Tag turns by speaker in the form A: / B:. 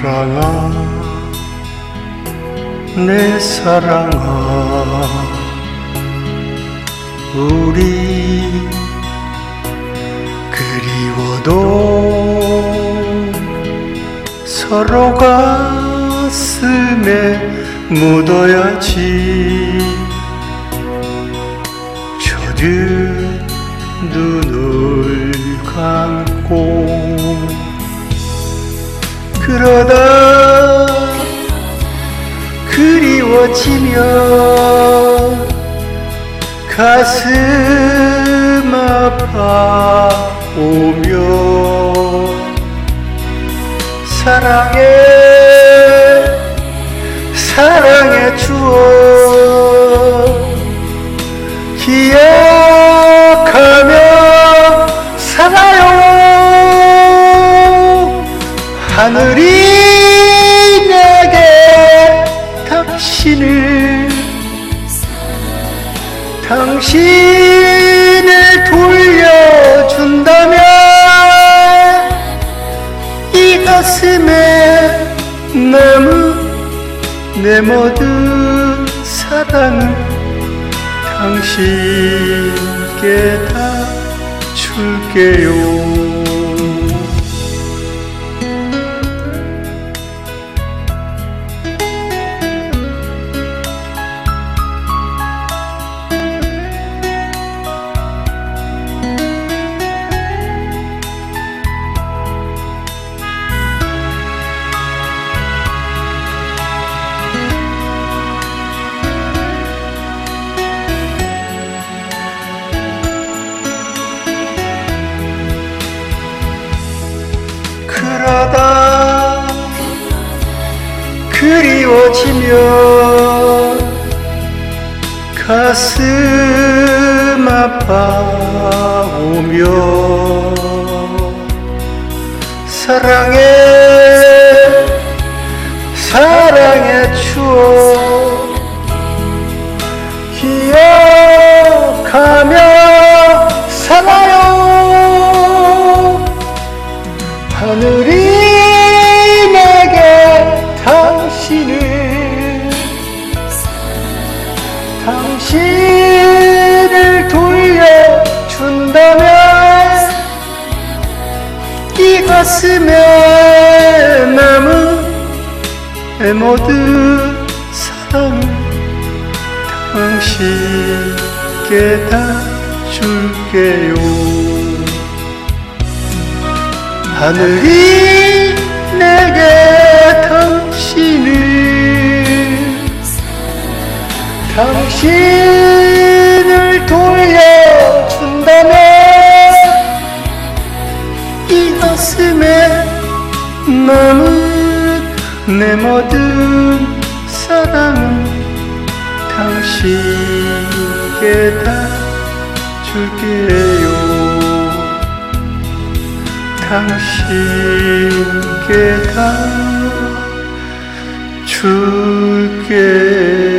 A: 사랑아 내 사랑아. 우리 그리워도 서로 가슴에 묻어야지. 젖은 그리워지면 가슴 아파 오며 사랑해 사랑의 추억 기억하며 살아요. 하늘이 당신을 당신을 돌려준다면 이 가슴에 남은 내 모든 사랑을 당신께 다 줄게요 그리워지면 가슴 아파오며 사랑해 내 모든 사랑을 당신께 다 줄게요. 하늘이 내게 당신을 당신을 돌려준다면 이 가슴에 남은 내 모든 사랑은 당신께 다 줄게요. 당신께 다 줄게요